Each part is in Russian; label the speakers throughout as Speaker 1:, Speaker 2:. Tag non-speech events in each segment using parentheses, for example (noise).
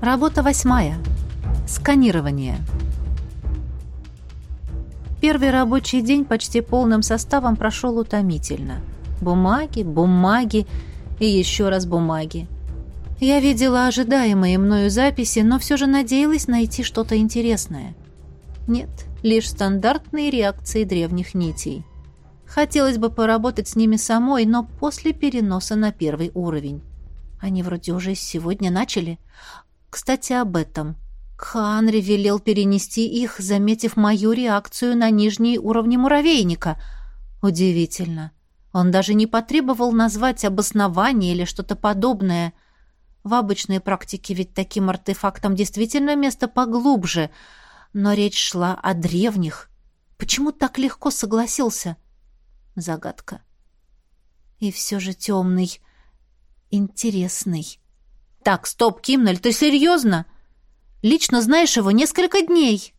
Speaker 1: Работа восьмая. Сканирование. Первый рабочий день почти полным составом прошел утомительно. Бумаги, бумаги и еще раз бумаги. Я видела ожидаемые мною записи, но все же надеялась найти что-то интересное. Нет, лишь стандартные реакции древних нитей. Хотелось бы поработать с ними самой, но после переноса на первый уровень. Они вроде уже сегодня начали. Кстати, об этом. Кханри велел перенести их, заметив мою реакцию на нижние уровни муравейника. Удивительно. Он даже не потребовал назвать обоснование или что-то подобное — в обычной практике ведь таким артефактам действительно место поглубже, но речь шла о древних. Почему так легко согласился? Загадка. И все же темный, интересный. Так, стоп, Кимнель, ты серьезно? Лично знаешь его несколько дней.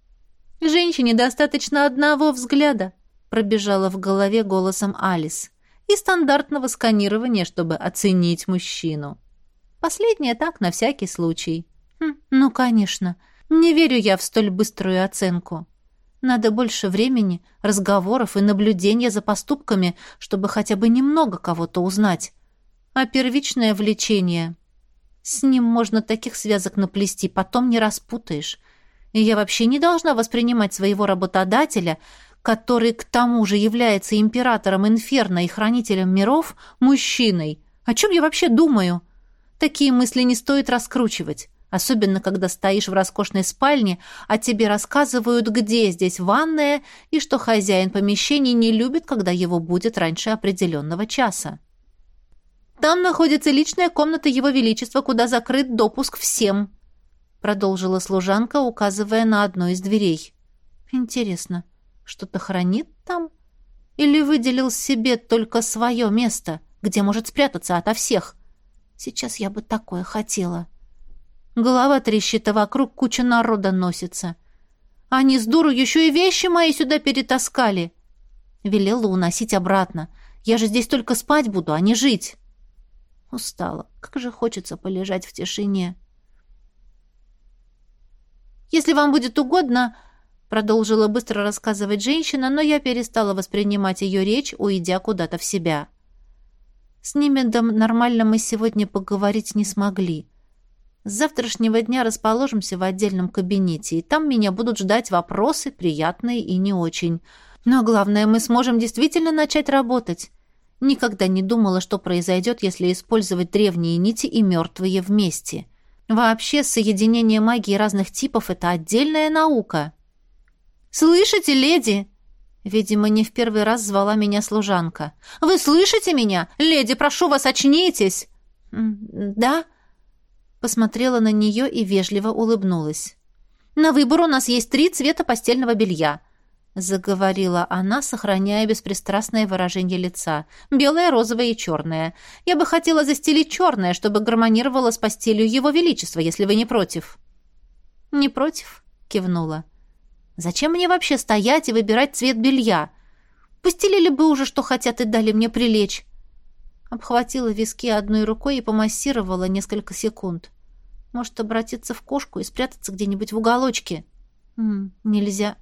Speaker 1: Женщине достаточно одного взгляда, пробежала в голове голосом Алис, и стандартного сканирования, чтобы оценить мужчину. Последнее так, на всякий случай. Хм, ну, конечно. Не верю я в столь быструю оценку. Надо больше времени, разговоров и наблюдения за поступками, чтобы хотя бы немного кого-то узнать. А первичное влечение... С ним можно таких связок наплести, потом не распутаешь. И я вообще не должна воспринимать своего работодателя, который к тому же является императором Инферно и хранителем миров, мужчиной. О чем я вообще думаю?» Такие мысли не стоит раскручивать, особенно когда стоишь в роскошной спальне, а тебе рассказывают, где здесь ванная и что хозяин помещения не любит, когда его будет раньше определенного часа. «Там находится личная комната Его Величества, куда закрыт допуск всем», продолжила служанка, указывая на одну из дверей. «Интересно, что-то хранит там? Или выделил себе только свое место, где может спрятаться ото всех?» Сейчас я бы такое хотела. Голова трещит, а вокруг куча народа носится. Они с дуру еще и вещи мои сюда перетаскали. Велела уносить обратно. Я же здесь только спать буду, а не жить. Устала. Как же хочется полежать в тишине. Если вам будет угодно, продолжила быстро рассказывать женщина, но я перестала воспринимать ее речь, уйдя куда-то в себя. — с Немедом нормально мы сегодня поговорить не смогли. С завтрашнего дня расположимся в отдельном кабинете, и там меня будут ждать вопросы, приятные и не очень. Но главное, мы сможем действительно начать работать. Никогда не думала, что произойдет, если использовать древние нити и мертвые вместе. Вообще, соединение магии разных типов — это отдельная наука. «Слышите, леди?» Видимо, не в первый раз звала меня служанка. «Вы слышите меня? Леди, прошу вас, очнитесь!» «Да?» Посмотрела на нее и вежливо улыбнулась. «На выбор у нас есть три цвета постельного белья», заговорила она, сохраняя беспристрастное выражение лица. «Белое, розовое и черное. Я бы хотела застелить черное, чтобы гармонировало с постелью Его Величества, если вы не против». «Не против?» — кивнула. Зачем мне вообще стоять и выбирать цвет белья? Постелили бы уже, что хотят, и дали мне прилечь. Обхватила виски одной рукой и помассировала несколько секунд. Может, обратиться в кошку и спрятаться где-нибудь в уголочке? М -м, нельзя.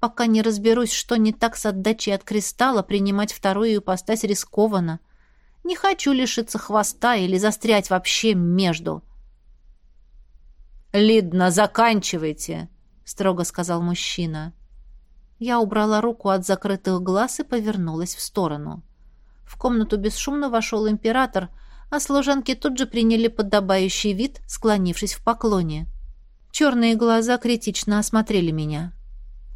Speaker 1: Пока не разберусь, что не так с отдачей от кристалла, принимать вторую ипостась рискованно. Не хочу лишиться хвоста или застрять вообще между. «Лидна, заканчивайте!» строго сказал мужчина. Я убрала руку от закрытых глаз и повернулась в сторону. В комнату бесшумно вошел император, а служанки тут же приняли подобающий вид, склонившись в поклоне. Черные глаза критично осмотрели меня.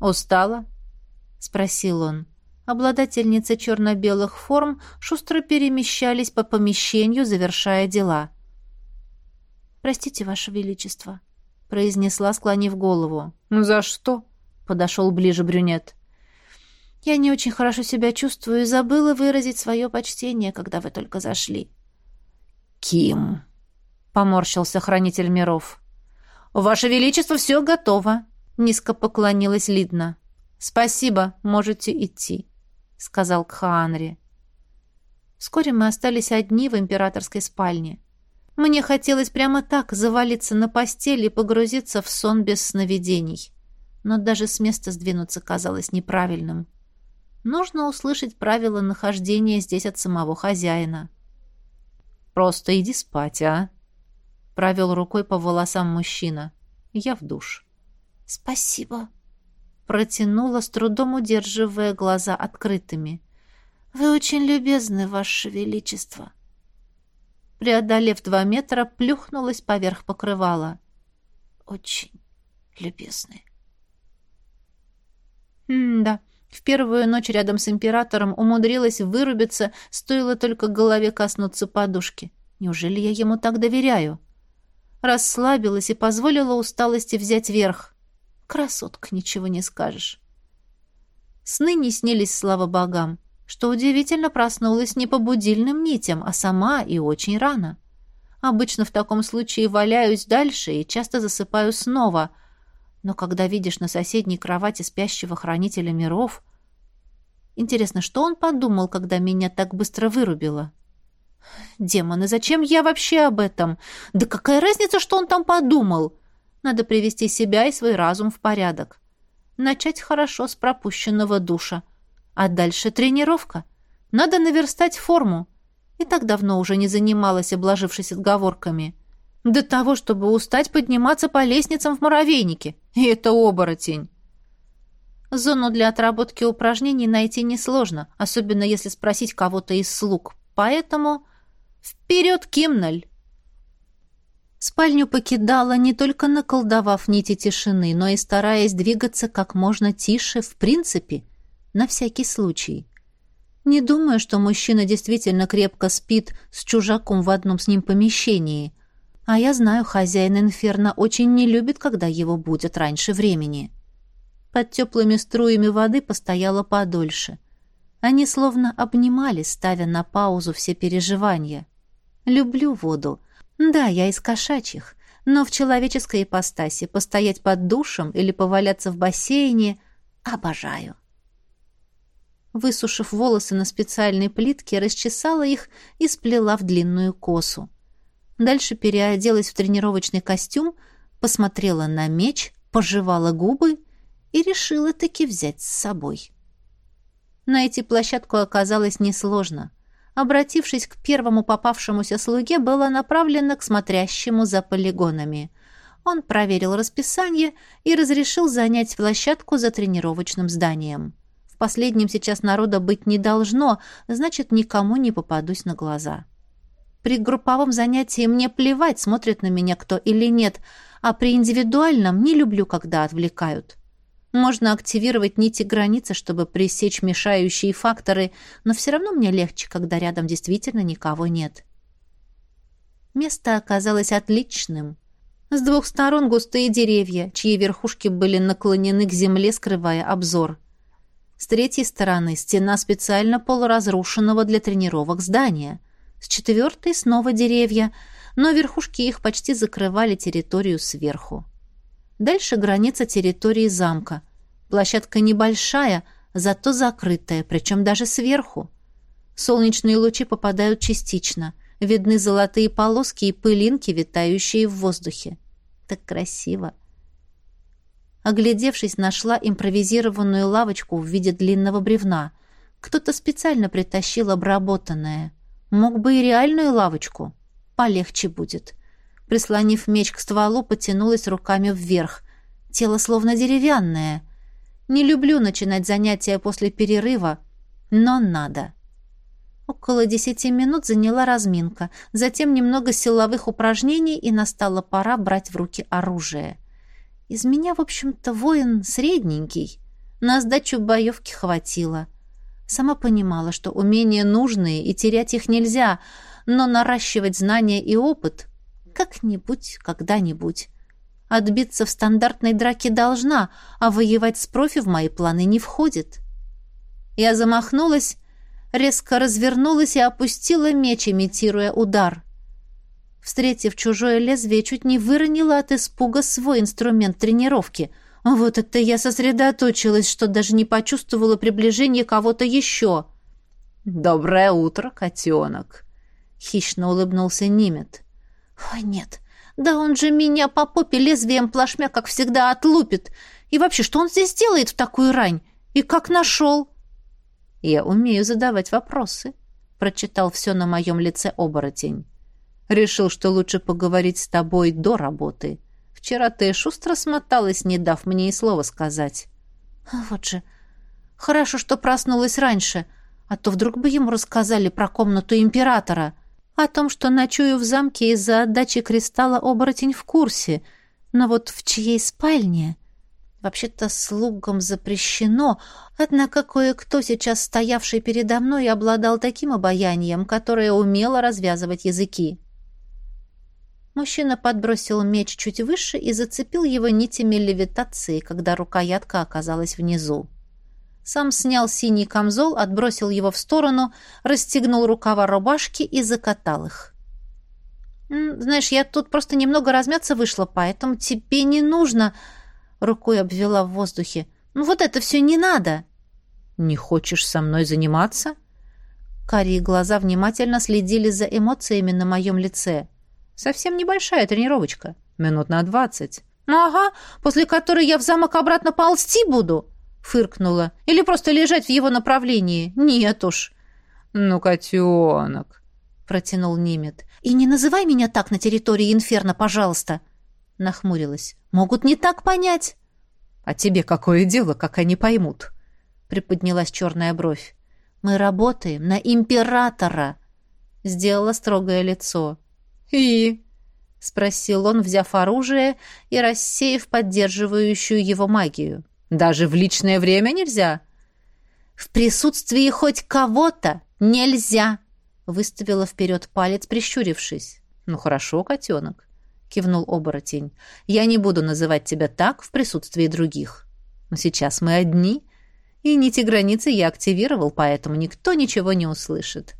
Speaker 1: «Устала?» — спросил он. Обладательницы черно-белых форм шустро перемещались по помещению, завершая дела. «Простите, Ваше Величество», произнесла, склонив голову.
Speaker 2: «Ну за что?» — подошел ближе брюнет.
Speaker 1: «Я не очень хорошо себя чувствую и забыла выразить свое почтение, когда вы только зашли».
Speaker 2: «Ким!» — поморщился хранитель миров. «Ваше Величество, все готово!» — низко поклонилась Лидна. «Спасибо, можете идти», — сказал Кхаанри.
Speaker 1: Вскоре мы остались одни в императорской спальне. Мне хотелось прямо так завалиться на постель и погрузиться в сон без сновидений. Но даже с места сдвинуться казалось неправильным. Нужно услышать правила нахождения здесь от самого хозяина.
Speaker 2: «Просто иди спать, а?» — провел рукой по волосам мужчина. «Я в душ».
Speaker 1: «Спасибо», — протянула, с трудом удерживая глаза открытыми. «Вы очень любезны, Ваше Величество». Преодолев два метра, плюхнулась поверх покрывала. «Очень любезны». «М-да». В первую ночь рядом с императором умудрилась вырубиться, стоило только голове коснуться подушки. Неужели я ему так доверяю? Расслабилась и позволила усталости взять верх. Красотка, ничего не скажешь. Сны не снились, слава богам. Что удивительно, проснулась не по будильным нитям, а сама и очень рано. Обычно в таком случае валяюсь дальше и часто засыпаю снова — но когда видишь на соседней кровати спящего хранителя миров... Интересно, что он подумал, когда меня так быстро вырубило? Демоны, зачем я вообще об этом? Да какая разница, что он там подумал? Надо привести себя и свой разум в порядок. Начать хорошо с пропущенного душа. А дальше тренировка. Надо наверстать форму. И так давно уже не занималась, обложившись отговорками. До того, чтобы устать подниматься по лестницам в муравейнике. И это оборотень. Зону для отработки упражнений найти несложно, особенно если спросить кого-то из слуг. Поэтому вперед, Кимналь! Спальню покидала, не только наколдовав нити тишины, но и стараясь двигаться как можно тише, в принципе, на всякий случай. Не думаю, что мужчина действительно крепко спит с чужаком в одном с ним помещении — а я знаю, хозяин инферно очень не любит, когда его будет раньше времени. Под теплыми струями воды постояла подольше. Они словно обнимались, ставя на паузу все переживания. Люблю воду. Да, я из кошачьих, но в человеческой ипостаси постоять под душем или поваляться в бассейне обожаю. Высушив волосы на специальной плитке, расчесала их и сплела в длинную косу. Дальше переоделась в тренировочный костюм, посмотрела на меч, пожевала губы и решила таки взять с собой. Найти площадку оказалось несложно. Обратившись к первому попавшемуся слуге, была направлена к смотрящему за полигонами. Он проверил расписание и разрешил занять площадку за тренировочным зданием. В последнем сейчас народа быть не должно, значит, никому не попадусь на глаза. При групповом занятии мне плевать, смотрит на меня кто или нет, а при индивидуальном не люблю, когда отвлекают. Можно активировать нити границы, чтобы пресечь мешающие факторы, но все равно мне легче, когда рядом действительно никого нет. Место оказалось отличным. С двух сторон густые деревья, чьи верхушки были наклонены к земле, скрывая обзор. С третьей стороны стена специально полуразрушенного для тренировок здания — с четвертой снова деревья, но верхушки их почти закрывали территорию сверху. Дальше граница территории замка. Площадка небольшая, зато закрытая, причем даже сверху. Солнечные лучи попадают частично. Видны золотые полоски и пылинки, витающие в воздухе. Так красиво. Оглядевшись, нашла импровизированную лавочку в виде длинного бревна. Кто-то специально притащил обработанное. Мог бы и реальную лавочку. Полегче будет. Прислонив меч к стволу, потянулась руками вверх. Тело словно деревянное. Не люблю начинать занятия после перерыва, но надо. Около десяти минут заняла разминка, затем немного силовых упражнений, и настала пора брать в руки оружие. Из меня, в общем-то, воин средненький. На сдачу боевки хватило. Сама понимала, что умения нужные и терять их нельзя, но наращивать знания и опыт как-нибудь, когда-нибудь. Отбиться в стандартной драке должна, а воевать с профи в мои планы не входит. Я замахнулась, резко развернулась и опустила меч, имитируя удар. Встретив чужое лезвие, чуть не выронила от испуга свой инструмент тренировки — вот это я сосредоточилась, что даже не почувствовала приближение кого-то еще.
Speaker 2: «Доброе утро, котенок!» — хищно улыбнулся Нимет.
Speaker 1: Ой, нет, да он же меня по попе лезвием плашмя, как всегда, отлупит. И вообще, что он здесь делает в такую рань? И как нашел? Я умею задавать вопросы. Прочитал все на моем лице оборотень. Решил, что лучше поговорить с тобой до работы. Вчера ты шустро смоталась, не дав мне и слова сказать. А вот же. Хорошо, что проснулась раньше, а то вдруг бы ему рассказали про комнату императора. О том, что ночую в замке из-за отдачи кристалла оборотень в курсе. Но вот в чьей спальне? Вообще-то слугам запрещено, однако кое-кто, сейчас стоявший передо мной, обладал таким обаянием, которое умело развязывать языки. Мужчина подбросил меч чуть выше и зацепил его нитями левитации, когда рукоятка оказалась внизу. Сам снял синий камзол, отбросил его в сторону, расстегнул рукава рубашки и закатал их. «Знаешь, я тут просто немного размяться вышла, поэтому тебе не нужно...» Рукой обвела в воздухе. «Ну вот это все не надо!» «Не хочешь со мной заниматься?» Карие глаза внимательно следили за эмоциями на моем лице. Совсем небольшая тренировочка. Минут на двадцать. Ага, после которой я в замок обратно ползти буду, фыркнула. Или просто лежать в его направлении. Нет уж. Ну, котенок, протянул Нимет. И не называй меня так на территории Инферно, пожалуйста, нахмурилась. Могут не так понять. А тебе какое дело, как они поймут? Приподнялась черная бровь. Мы работаем на императора. Сделала строгое лицо. «И?» — спросил он, взяв оружие и рассеяв поддерживающую его магию. «Даже в личное время нельзя?» «В присутствии хоть кого-то нельзя!» — выставила вперед палец, прищурившись. «Ну хорошо, котенок», — кивнул оборотень. «Я не буду называть тебя так в присутствии других. Но сейчас мы одни, и нити границы я активировал, поэтому никто ничего не услышит.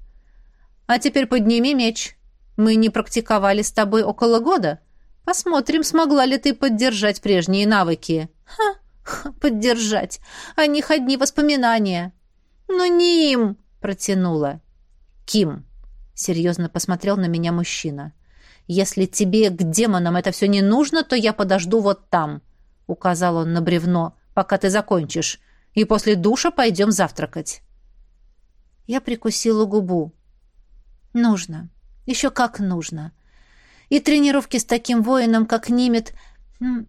Speaker 1: А теперь подними меч». Мы не практиковали с тобой около года. Посмотрим, смогла ли ты поддержать прежние навыки. Ха, (laughs) поддержать. О них одни воспоминания. Но не им, протянула. Ким, серьезно посмотрел на меня мужчина. Если тебе к демонам это все не нужно, то я подожду вот там, указал он на бревно, пока ты закончишь, и после душа пойдем завтракать. Я прикусила губу. Нужно. Еще как нужно. И тренировки с таким воином, как Нимет,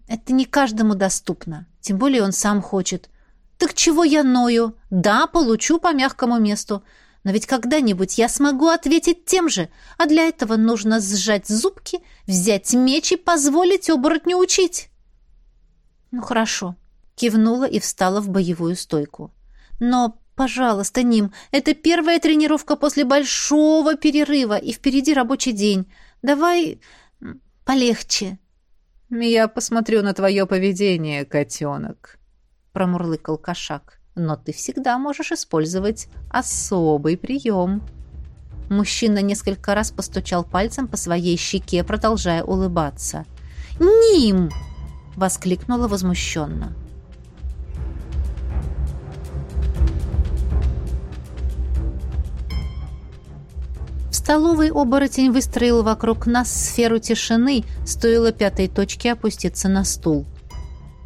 Speaker 1: это не каждому доступно. Тем более он сам хочет. Так чего я ною? Да, получу по мягкому месту. Но ведь когда-нибудь я смогу ответить тем же, а для этого нужно сжать зубки, взять меч и позволить оборотню учить. Ну хорошо, кивнула и встала в боевую стойку. Но «Пожалуйста, Ним, это первая тренировка после большого перерыва, и впереди рабочий день. Давай полегче».
Speaker 2: «Я посмотрю на твое поведение, котенок», — промурлыкал кошак. «Но ты всегда можешь использовать особый прием».
Speaker 1: Мужчина несколько раз постучал пальцем по своей щеке, продолжая улыбаться. «Ним!» — воскликнула возмущенно. Столовой оборотень выстроил вокруг нас сферу тишины, стоило пятой точке опуститься на стул.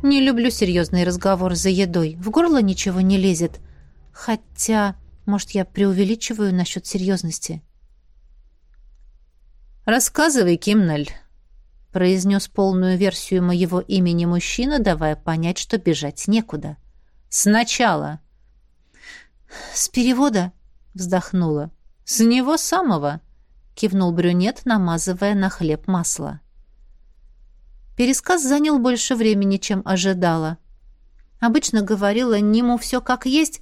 Speaker 1: Не люблю серьезный разговор за едой. В горло ничего не лезет. Хотя, может, я преувеличиваю насчет серьезности.
Speaker 2: «Рассказывай, Кимнель», — произнес полную версию моего имени мужчина, давая понять, что бежать некуда. «Сначала».
Speaker 1: «С перевода?» — вздохнула.
Speaker 2: «С него самого», — кивнул брюнет, намазывая на хлеб масло.
Speaker 1: Пересказ занял больше времени, чем ожидала. Обычно говорила Ниму все как есть,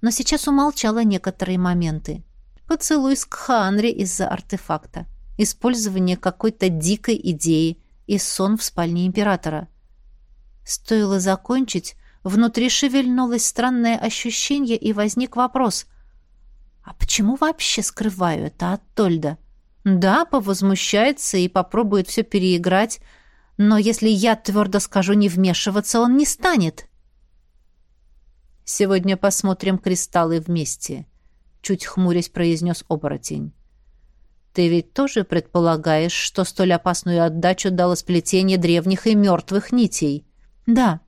Speaker 1: но сейчас умолчала некоторые моменты. Поцелуй с Кханри из-за артефакта, использование какой-то дикой идеи и сон в спальне императора. Стоило закончить, внутри шевельнулось странное ощущение, и возник вопрос — а почему вообще скрываю это от Тольда? Да, повозмущается и попробует все переиграть, но если я твердо скажу не вмешиваться, он не станет.
Speaker 2: «Сегодня посмотрим кристаллы вместе», — чуть хмурясь произнес оборотень.
Speaker 1: Ты ведь тоже предполагаешь, что столь опасную отдачу дало сплетение древних и мертвых нитей?
Speaker 2: Да,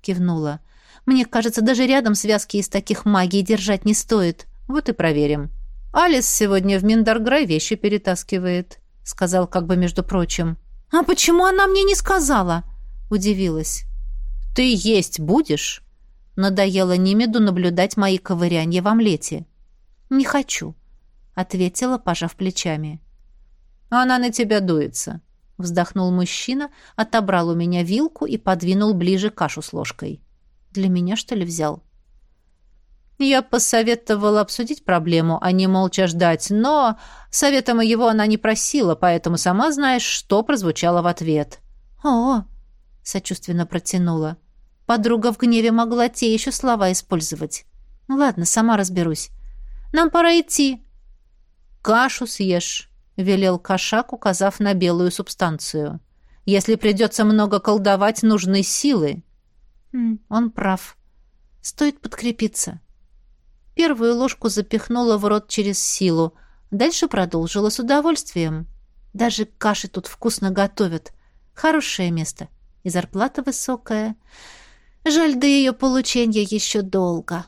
Speaker 2: кивнула. Мне кажется, даже рядом связки из таких магий держать не стоит.
Speaker 1: Вот и проверим. Алис сегодня в Миндарграй вещи перетаскивает, сказал как бы между прочим.
Speaker 2: А почему она мне не сказала? Удивилась.
Speaker 1: Ты есть будешь? Надоело Нимеду наблюдать мои ковырянья в омлете.
Speaker 2: Не хочу, ответила, пожав плечами.
Speaker 1: Она на тебя дуется, вздохнул мужчина, отобрал у меня вилку и подвинул ближе кашу с ложкой.
Speaker 2: Для меня, что ли, взял?
Speaker 1: Я посоветовала обсудить проблему, а не молча ждать, но совета моего она не просила, поэтому сама знаешь, что прозвучало в ответ.
Speaker 2: «О!» — сочувственно протянула. Подруга в гневе могла те еще слова использовать. «Ну ладно, сама разберусь. Нам пора идти».
Speaker 1: «Кашу съешь», — велел кошак, указав на белую субстанцию. «Если придется много колдовать, нужны силы».
Speaker 2: «Он прав. Стоит подкрепиться». Первую ложку запихнула в рот через силу, дальше продолжила с удовольствием. Даже каши тут вкусно готовят. Хорошее место. И зарплата высокая. Жаль, до ее получения еще долго.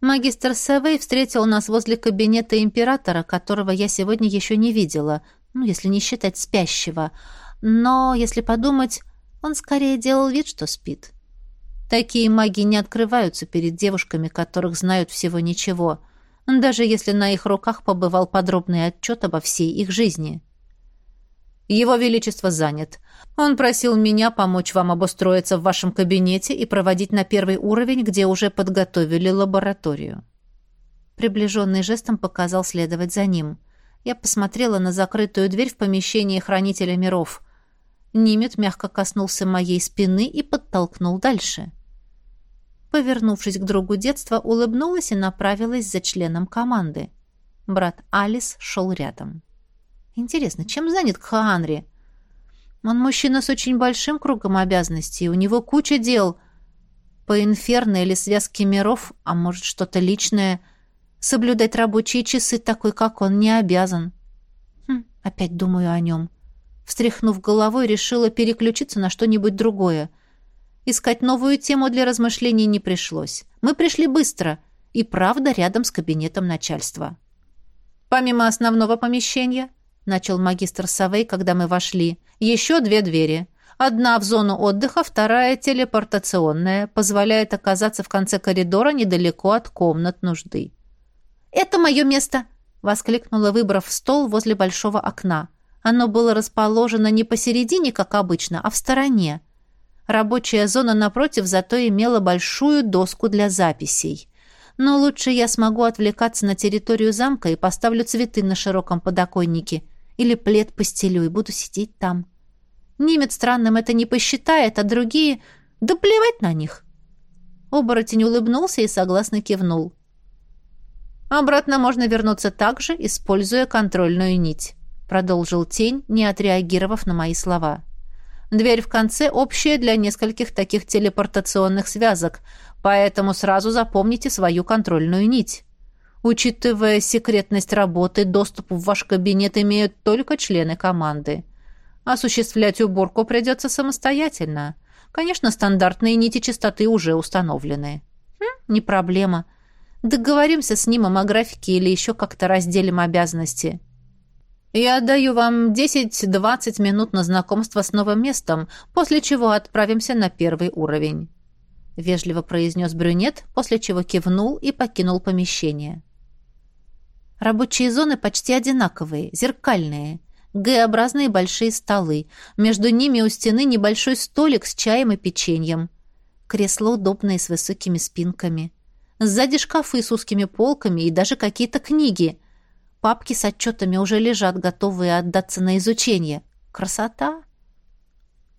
Speaker 2: Магистр Савей встретил нас возле кабинета императора, которого я сегодня еще не видела, ну, если не считать спящего. Но, если подумать, он скорее делал вид, что спит. Такие маги не открываются перед девушками, которых знают всего ничего, даже если на их руках побывал подробный отчет обо всей их жизни.
Speaker 1: «Его Величество занят. Он просил меня помочь вам обустроиться в вашем кабинете и проводить на первый уровень, где уже подготовили лабораторию».
Speaker 2: Приближенный жестом показал следовать за ним. Я посмотрела на закрытую дверь в помещении хранителя миров. Нимет мягко коснулся моей спины и подтолкнул дальше. Повернувшись к другу детства, улыбнулась и направилась за членом команды. Брат Алис шел рядом. Интересно, чем занят Кхаанри? Он мужчина с очень большим кругом обязанностей, у него куча дел. По инферно или связке миров, а может, что-то личное. Соблюдать рабочие часы такой, как он, не обязан. Хм, опять думаю о нем. Встряхнув головой, решила переключиться на что-нибудь другое. Искать новую тему для размышлений не пришлось. Мы пришли быстро, и правда рядом с кабинетом начальства.
Speaker 1: Помимо основного помещения, начал магистр Савей, когда мы вошли, еще две двери. Одна в зону отдыха, вторая телепортационная, позволяет оказаться в конце коридора недалеко от комнат нужды.
Speaker 2: «Это мое место!» — воскликнула, выбрав стол возле большого окна. Оно было расположено не посередине, как обычно, а в стороне. Рабочая зона напротив зато имела большую доску для записей. Но лучше я смогу отвлекаться на территорию замка и поставлю цветы на широком подоконнике. Или плед постелю и буду сидеть там. Немец странным это не посчитает, а другие... Да плевать на них. Оборотень улыбнулся и согласно кивнул.
Speaker 1: Обратно можно вернуться также, используя контрольную нить. — продолжил тень, не отреагировав на мои слова. «Дверь в конце общая для нескольких таких телепортационных связок, поэтому сразу запомните свою контрольную нить. Учитывая секретность работы, доступ в ваш кабинет имеют только члены команды. Осуществлять уборку придется самостоятельно. Конечно, стандартные нити чистоты уже установлены».
Speaker 2: Хм, «Не проблема. Договоримся с ним о графике или еще как-то разделим обязанности».
Speaker 1: Я отдаю вам 10-20 минут на знакомство с новым местом, после чего отправимся на первый уровень», — вежливо произнес брюнет, после чего кивнул и покинул помещение.
Speaker 2: Рабочие зоны почти одинаковые, зеркальные. Г-образные большие столы. Между ними у стены небольшой столик с чаем и печеньем. Кресло удобное с высокими спинками. Сзади шкафы с узкими полками и даже какие-то книги — Папки с отчетами уже лежат, готовые отдаться на изучение. Красота!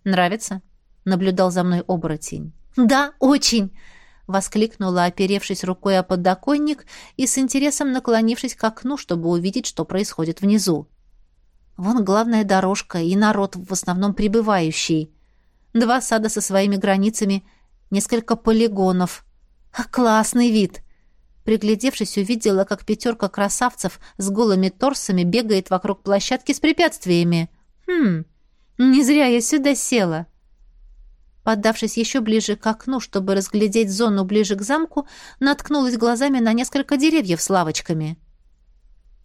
Speaker 1: Нравится? Наблюдал за мной оборотень.
Speaker 2: Да, очень! Воскликнула, оперевшись рукой о подоконник и с интересом наклонившись к окну, чтобы увидеть, что происходит внизу. Вон главная дорожка и народ, в основном прибывающий. Два сада со своими границами, несколько полигонов. А классный вид!
Speaker 1: Приглядевшись, увидела, как пятерка красавцев с голыми торсами бегает вокруг площадки с препятствиями. Хм, не зря я сюда села. Поддавшись еще ближе к окну, чтобы разглядеть зону ближе к замку, наткнулась глазами на несколько деревьев с лавочками.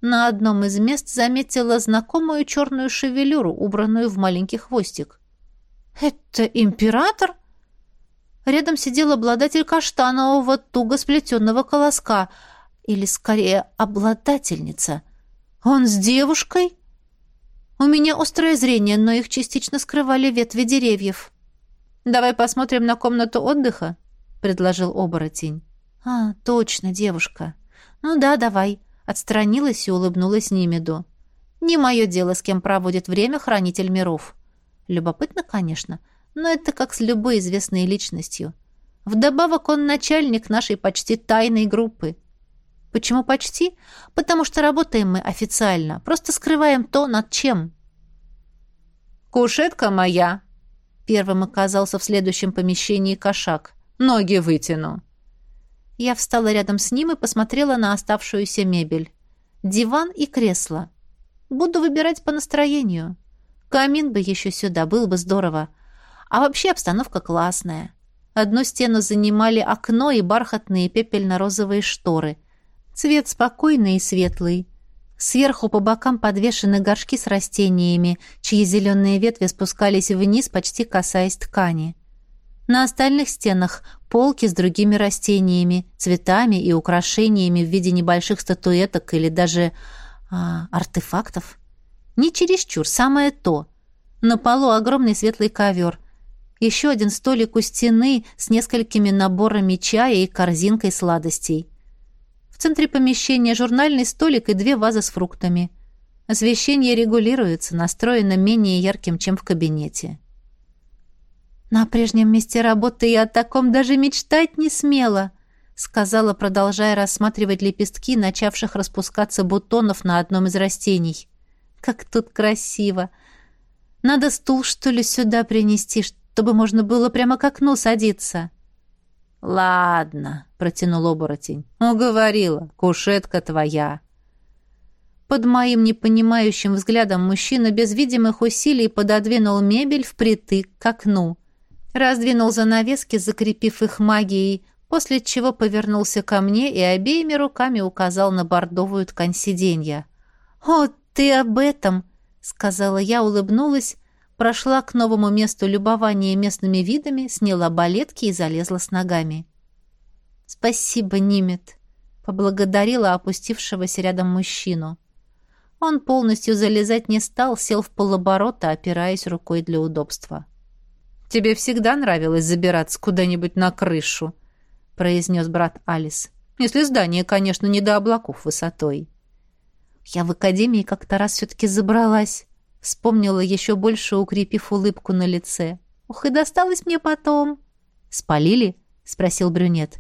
Speaker 1: На одном из мест заметила знакомую черную шевелюру, убранную в маленький хвостик. «Это император?» Рядом сидел обладатель каштанового туго сплетенного колоска, или, скорее, обладательница. «Он с девушкой?» «У меня острое зрение, но их частично скрывали ветви деревьев». «Давай посмотрим на комнату отдыха», — предложил оборотень. «А, точно, девушка. Ну да, давай», — отстранилась и улыбнулась Нимеду. «Не мое дело, с кем проводит время хранитель миров». Любопытно, конечно, но это как с любой известной личностью. Вдобавок он начальник нашей почти тайной группы. Почему почти? Потому что работаем мы официально, просто скрываем то, над чем. «Кушетка моя!» Первым оказался в следующем помещении кошак. «Ноги вытяну!» Я встала рядом с ним и посмотрела на оставшуюся мебель. Диван и кресло. Буду выбирать по настроению. Камин бы еще сюда, было бы здорово. А вообще обстановка классная. Одну стену занимали окно и бархатные пепельно-розовые шторы. Цвет спокойный и светлый. Сверху по бокам подвешены горшки с растениями, чьи зеленые ветви спускались вниз, почти касаясь ткани. На остальных стенах полки с другими растениями, цветами и украшениями в виде небольших статуэток или даже а, артефактов. Не чересчур, самое то. На полу огромный светлый ковер – еще один столик у стены с несколькими наборами чая и корзинкой сладостей. В центре помещения журнальный столик и две вазы с фруктами. Освещение регулируется, настроено менее ярким, чем в кабинете. «На прежнем месте работы я о таком даже мечтать не смела», сказала, продолжая рассматривать лепестки, начавших распускаться бутонов на одном из растений. «Как тут красиво! Надо стул, что ли, сюда принести, чтобы можно было прямо к окну садиться. «Ладно», — протянул оборотень. «Уговорила, кушетка твоя». Под моим непонимающим взглядом мужчина без видимых усилий пододвинул мебель впритык к окну. Раздвинул занавески, закрепив их магией, после чего повернулся ко мне и обеими руками указал на бордовую ткань сиденья. «О, ты об этом!» — сказала я, улыбнулась прошла к новому месту любования местными видами, сняла балетки и залезла с ногами. «Спасибо, Нимет», — поблагодарила опустившегося рядом мужчину. Он полностью залезать не стал, сел в полоборота, опираясь рукой для удобства. «Тебе всегда нравилось забираться куда-нибудь на крышу», — произнес брат Алис. «Если здание, конечно, не до облаков высотой». «Я в академии как-то раз все-таки забралась», Вспомнила еще больше, укрепив улыбку на лице. «Ух, и досталось мне потом!» «Спалили?» — спросил брюнет.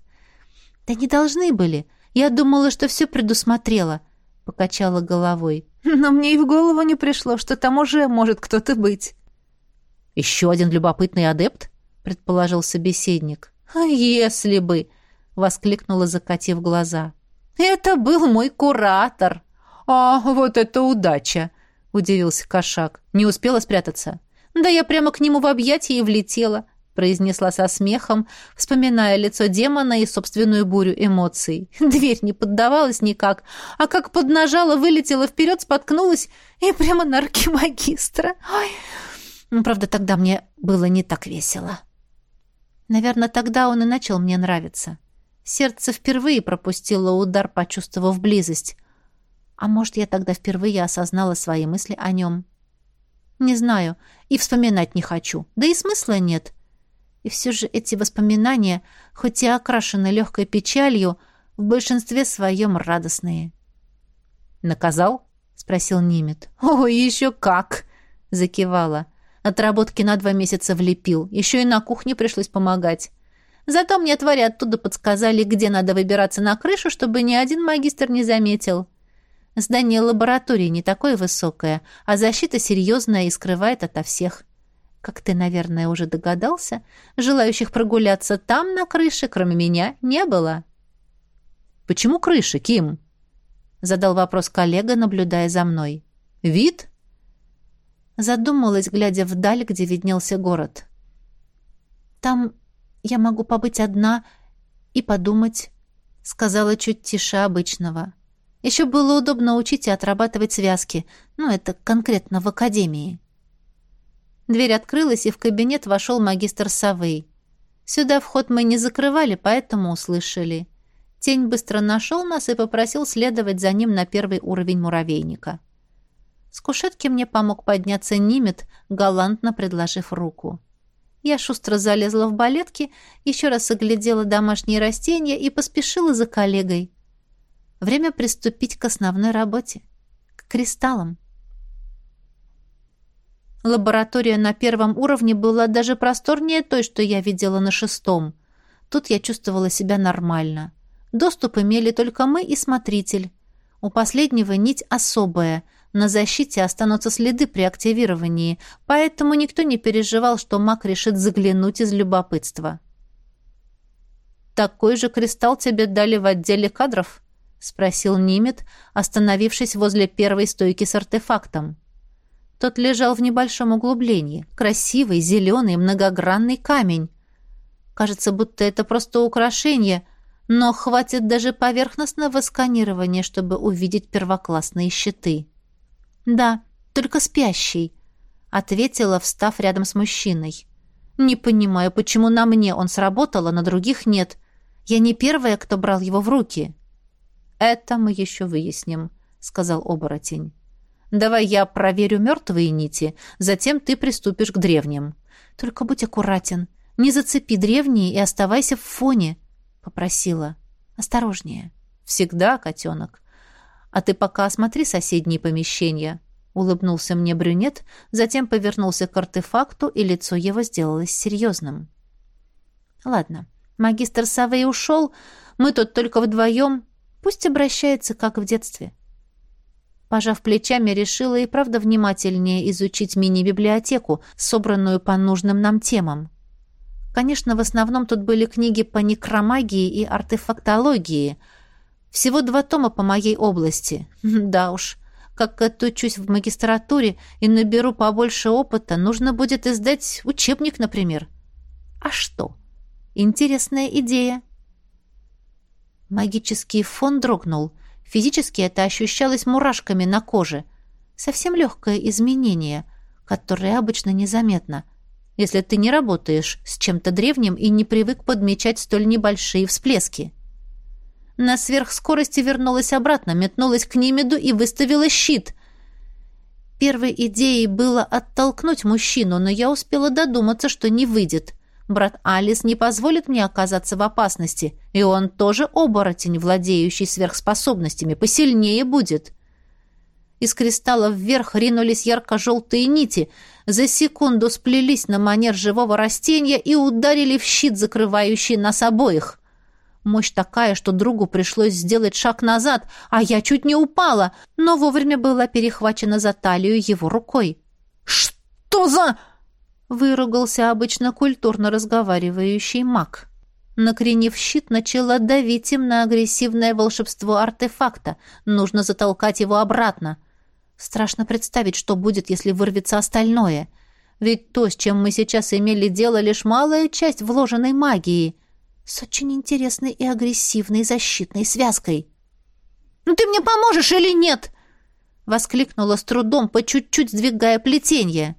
Speaker 1: «Да не должны были. Я думала, что все предусмотрела», — покачала головой. «Но мне и в голову не пришло, что там уже может кто-то быть». «Еще один любопытный адепт?» — предположил собеседник. «А если бы!» — воскликнула, закатив глаза. «Это был мой куратор!» «А, вот это удача!» — удивился кошак. «Не успела спрятаться?» «Да я прямо к нему в объятия и влетела», — произнесла со смехом, вспоминая лицо демона и собственную бурю эмоций. (laughs) Дверь не поддавалась никак, а как поднажала, вылетела вперед, споткнулась и прямо на архимагистра. Ой. Ну, правда, тогда мне было не так весело. Наверное, тогда он и начал мне нравиться. Сердце впервые пропустило удар, почувствовав близость. А может, я тогда впервые осознала свои мысли о нем? Не знаю, и вспоминать не хочу, да и смысла нет. И все же эти воспоминания, хоть и окрашены легкой печалью, в большинстве своем радостные. «Наказал?» — спросил Нимет. «О, еще как!» — закивала. Отработки на два месяца влепил. Еще и на кухне пришлось помогать. Зато мне твари оттуда подсказали, где надо выбираться на крышу, чтобы ни один магистр не заметил. Здание лаборатории не такое высокое, а защита серьезная и скрывает ото всех. Как ты, наверное, уже догадался, желающих прогуляться там, на крыше, кроме меня, не было.
Speaker 2: Почему крыша, Ким?» Задал вопрос коллега, наблюдая за мной. «Вид?»
Speaker 1: Задумалась, глядя вдаль, где виднелся город. «Там я могу побыть одна и подумать», — сказала чуть тише обычного. Еще было удобно учить и отрабатывать связки, ну, это конкретно в академии. Дверь открылась, и в кабинет вошел магистр Савей. Сюда вход мы не закрывали, поэтому услышали. Тень быстро нашел нас и попросил следовать за ним на первый уровень муравейника. С кушетки мне помог подняться Нимет, галантно предложив руку. Я шустро залезла в балетки, еще раз оглядела домашние растения и поспешила за коллегой. Время приступить к основной работе. К кристаллам. Лаборатория на первом уровне была даже просторнее той, что я видела на шестом. Тут я чувствовала себя нормально. Доступ имели только мы и смотритель. У последнего нить особая. На защите останутся следы при активировании, поэтому никто не переживал, что маг решит заглянуть из любопытства. «Такой же кристалл тебе дали в отделе кадров?» — спросил Нимет, остановившись возле первой стойки с артефактом. Тот лежал в небольшом углублении. Красивый, зеленый, многогранный камень. Кажется, будто это просто украшение, но хватит даже поверхностного сканирования, чтобы увидеть первоклассные щиты. «Да, только спящий», — ответила, встав рядом с мужчиной. «Не понимаю, почему на мне он сработал, а на других нет. Я не первая, кто брал его в руки». «Это мы еще выясним», — сказал оборотень. Давай я проверю мертвые нити, затем ты приступишь к древним. Только будь аккуратен. Не зацепи древние и оставайся в фоне, — попросила. Осторожнее. Всегда, котенок. А ты пока осмотри соседние помещения. Улыбнулся мне брюнет, затем повернулся к артефакту, и лицо его сделалось серьезным. Ладно, магистр Савей ушел, мы тут только вдвоем. Пусть обращается, как в детстве. — Пожав плечами, решила и правда внимательнее изучить мини-библиотеку, собранную по нужным нам темам. Конечно, в основном тут были книги по некромагии и артефактологии. Всего два тома по моей области. (laughs) Да уж, как отучусь в магистратуре и наберу побольше опыта, нужно будет издать учебник, например. А что? Интересная идея. Магический фон дрогнул — Физически это ощущалось мурашками на коже. Совсем легкое изменение, которое обычно незаметно, если ты не работаешь с чем-то древним и не привык подмечать столь небольшие всплески. На сверхскорости вернулась обратно, метнулась к Нимеду и выставила щит. Первой идеей было оттолкнуть мужчину, но я успела додуматься, что не выйдет. Брат Алис не позволит мне оказаться в опасности, и он тоже оборотень, владеющий сверхспособностями, посильнее будет. Из кристалла вверх ринулись ярко-желтые нити, за секунду сплелись на манер живого растения и ударили в щит, закрывающий нас обоих. Мощь такая, что другу пришлось сделать шаг назад, а я чуть не упала, но вовремя была перехвачена за талию его рукой. «Что за...» выругался обычно культурно разговаривающий маг. Накренив щит, начала давить им на агрессивное волшебство артефакта. Нужно затолкать его обратно. Страшно представить, что будет, если вырвется остальное. Ведь то, с чем мы сейчас имели дело, лишь малая часть вложенной магии. С очень интересной и агрессивной защитной связкой. «Ну ты мне поможешь или нет?» Воскликнула с трудом, по чуть-чуть сдвигая плетенье.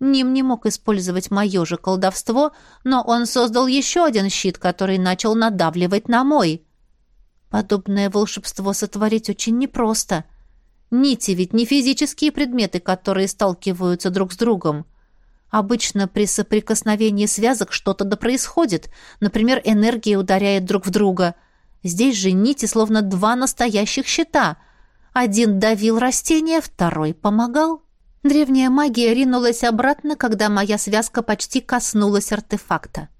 Speaker 1: Ним не мог использовать мое же колдовство, но он создал еще один щит, который начал надавливать на мой. Подобное волшебство сотворить очень непросто. Нити ведь не физические предметы, которые сталкиваются друг с другом. Обычно при соприкосновении связок что-то да происходит. Например, энергия ударяет друг в друга. Здесь же нити словно два настоящих щита. Один давил растение, второй помогал. Древняя магия ринулась обратно, когда моя связка почти коснулась артефакта.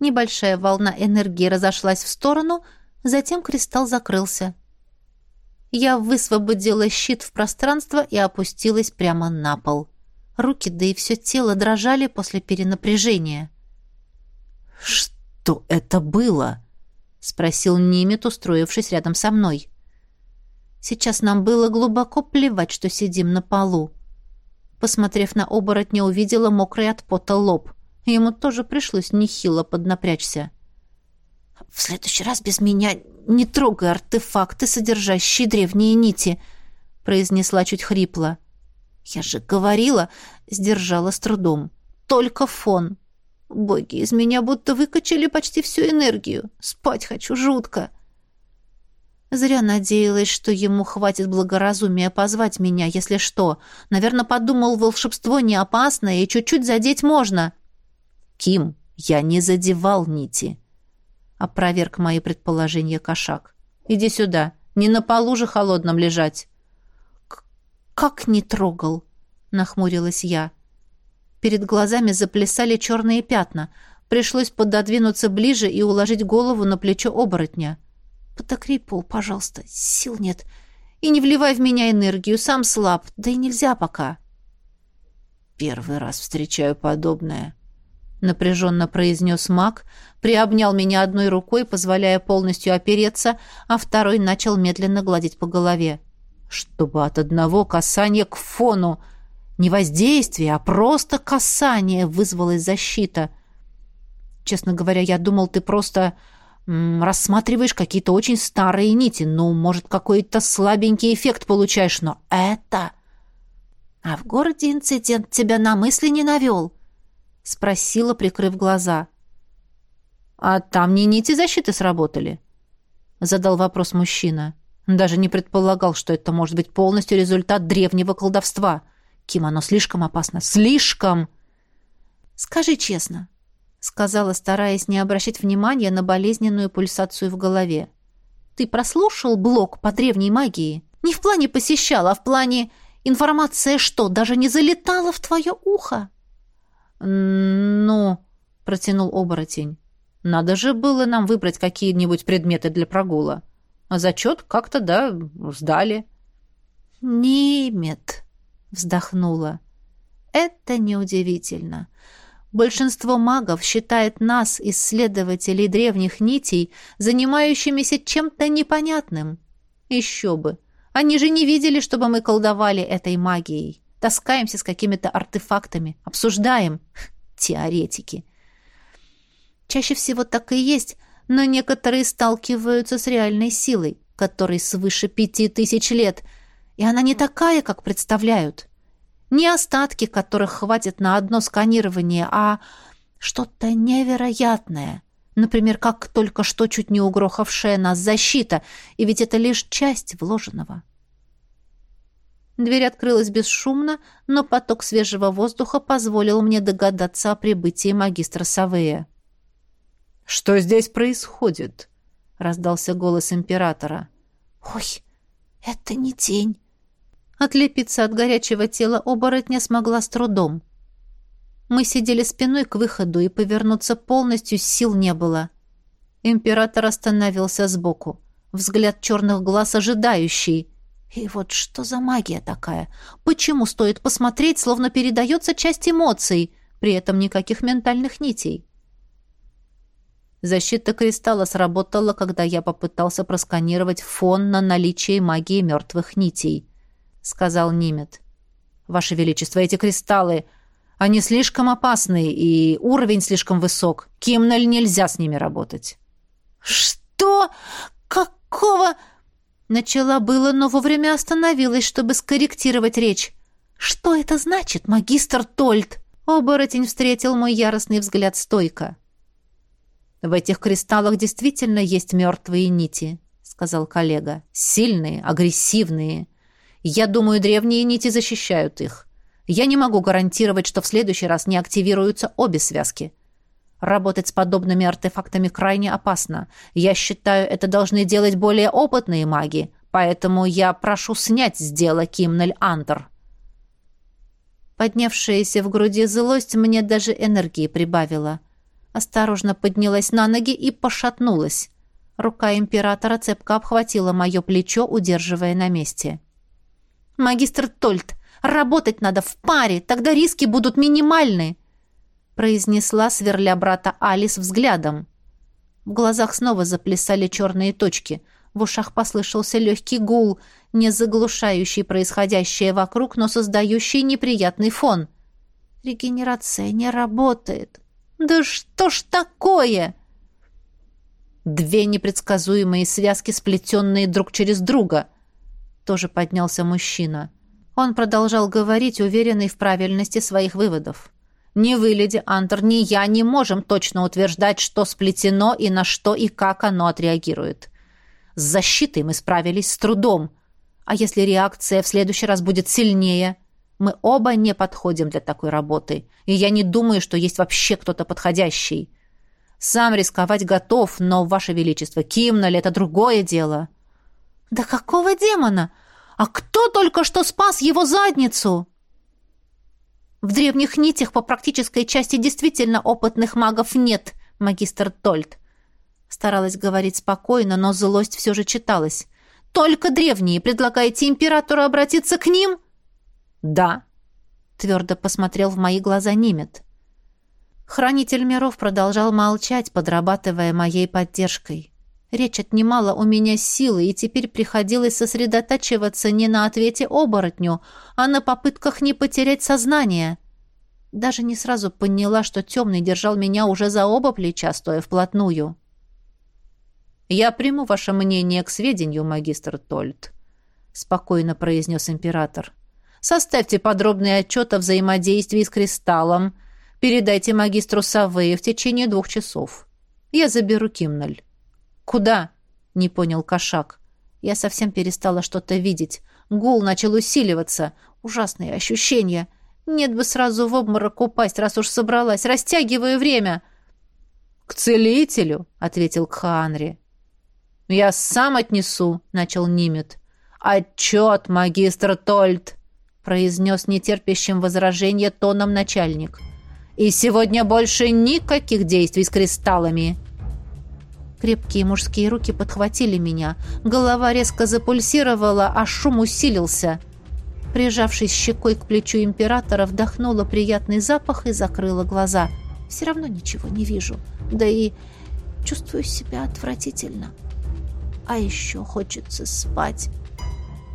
Speaker 1: Небольшая волна энергии разошлась в сторону, затем кристалл закрылся. Я высвободила щит в пространство и опустилась прямо на пол. Руки, да и все тело дрожали после перенапряжения.
Speaker 2: «Что это было?»
Speaker 1: — спросил Нимет, устроившись рядом со мной. Сейчас нам было глубоко плевать, что сидим на полу. Посмотрев на оборотня, увидела мокрый от пота лоб. Ему тоже пришлось нехило поднапрячься. «В следующий раз без меня не трогай артефакты, содержащие древние нити», — произнесла чуть хрипло. «Я же говорила», — сдержала с трудом. «Только фон. Боги, из меня будто выкачали почти всю энергию. Спать хочу жутко». Зря надеялась, что ему хватит благоразумия позвать меня, если что. Наверное, подумал, волшебство не опасно и чуть-чуть задеть можно. «Ким, я не задевал нити», — опроверг мои предположения кошак. «Иди сюда, не на полу же холодном лежать». «Как не трогал?» — нахмурилась я. Перед глазами заплясали черные пятна. Пришлось пододвинуться ближе и уложить голову на плечо оборотня. «Подогрей пол, пожалуйста, сил нет. И не вливай в меня энергию, сам слаб, да и нельзя пока». «Первый раз встречаю подобное», — напряженно произнес маг, приобнял меня одной рукой, позволяя полностью опереться, а второй начал медленно гладить по голове чтобы от одного касания к фону не воздействие, а просто касание вызвалась защита. Честно говоря, я думал, ты просто рассматриваешь какие-то очень старые нити, ну, может, какой-то слабенький эффект получаешь, но это... А в городе инцидент тебя на мысли не навел? Спросила, прикрыв глаза. А там не нити защиты сработали? Задал вопрос мужчина. — даже не предполагал, что это может быть полностью результат древнего колдовства. Ким, оно слишком опасно. Слишком! Скажи честно, сказала, стараясь не обращать внимания на болезненную пульсацию в голове. Ты прослушал блок по древней магии? Не в плане посещал, а в плане информация что, даже не залетала в твое ухо? Ну, протянул оборотень. Надо же было нам выбрать какие-нибудь предметы для прогула. А зачет как-то, да, сдали. «Немет», — вздохнула. «Это неудивительно. Большинство магов считает нас, исследователей древних нитей, занимающимися чем-то непонятным. Еще бы. Они же не видели, чтобы мы колдовали этой магией. Таскаемся с какими-то артефактами, обсуждаем. (laughs) Теоретики. Чаще всего так и есть, но некоторые сталкиваются с реальной силой, которой свыше пяти тысяч лет, и она не такая, как представляют. Не остатки, которых хватит на одно сканирование, а что-то невероятное. Например, как только что чуть не угрохавшая нас защита, и ведь это лишь часть вложенного. Дверь открылась бесшумно, но поток свежего воздуха позволил мне догадаться о прибытии магистра Савея. «Что здесь происходит?» — раздался голос императора. «Ой, это не тень!» Отлепиться от горячего тела оборотня смогла с трудом. Мы сидели спиной к выходу, и повернуться полностью сил не было. Император остановился сбоку. Взгляд черных глаз ожидающий. И вот что за магия такая? Почему стоит посмотреть, словно передается часть эмоций, при этом никаких ментальных нитей? Защита кристалла сработала, когда я попытался просканировать фон на наличие магии мертвых нитей», — сказал Нимет. «Ваше Величество, эти кристаллы, они слишком опасны, и уровень слишком высок. Кимнель нельзя с ними работать». «Что? Какого?» Начала было, но вовремя остановилась, чтобы скорректировать речь. «Что это значит, магистр Тольт?» Оборотень встретил мой яростный взгляд стойко. В этих кристаллах действительно есть мертвые нити, сказал коллега. Сильные, агрессивные. Я думаю, древние нити защищают их. Я не могу гарантировать, что в следующий раз не активируются обе связки. Работать с подобными артефактами крайне опасно. Я считаю, это должны делать более опытные маги, поэтому я прошу снять с дела Кимнель Антер. Поднявшаяся в груди злость мне даже энергии прибавила — осторожно поднялась на ноги и пошатнулась. Рука императора цепко обхватила мое плечо, удерживая на месте. «Магистр Тольт, работать надо в паре, тогда риски будут минимальны», произнесла, сверля брата Алис взглядом. В глазах снова заплясали черные точки. В ушах послышался легкий гул, не заглушающий происходящее вокруг, но создающий неприятный фон. Регенерация не работает. Да что ж такое? Две непредсказуемые связки, сплетенные друг через друга. Тоже поднялся мужчина. Он продолжал говорить, уверенный в правильности своих выводов. Ни вы, леди Антер, ни я не можем точно утверждать, что сплетено и на что и как оно отреагирует. С защитой мы справились с трудом. А если реакция в следующий раз будет сильнее? Мы оба не подходим для такой работы, и я не думаю, что есть вообще кто-то подходящий. Сам рисковать готов, но, Ваше Величество, Кимналь — это другое дело». «Да какого демона? А кто только что спас его задницу?» В древних нитях по практической части действительно опытных магов нет, магистр Тольт. Старалась говорить спокойно, но злость все же читалась. Только древние. Предлагаете императору обратиться к ним? Да. Твердо посмотрел в мои глаза Нимет. Хранитель миров продолжал молчать, подрабатывая моей поддержкой. Речь отнимала у меня силы, и теперь приходилось сосредотачиваться не на ответе оборотню, а на попытках не потерять сознание. Даже не сразу поняла, что темный держал меня уже за оба плеча, стоя вплотную. «Я приму ваше мнение к сведению, магистр Тольт», — спокойно произнес император. «Составьте подробный отчет о взаимодействии с кристаллом. Передайте магистру Савею в течение двух часов. Я заберу Кимналь». «Куда?» — не понял кошак. Я совсем перестала что-то видеть. Гул начал усиливаться. Ужасные ощущения. Нет бы сразу в обморок упасть, раз уж собралась. Растягиваю время. «К целителю», — ответил Кхаанри. «Я сам отнесу», — начал Нимет. «Отчет, магистр Тольт», — произнес нетерпящим возражения тоном начальник. «И сегодня больше никаких действий с кристаллами». Крепкие мужские руки подхватили меня. Голова резко запульсировала, а шум усилился. Прижавшись щекой к плечу императора, вдохнула приятный запах и закрыла глаза. Все равно ничего не вижу. Да и чувствую себя отвратительно. А еще хочется спать.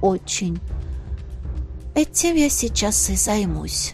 Speaker 1: Очень. Этим я сейчас и займусь.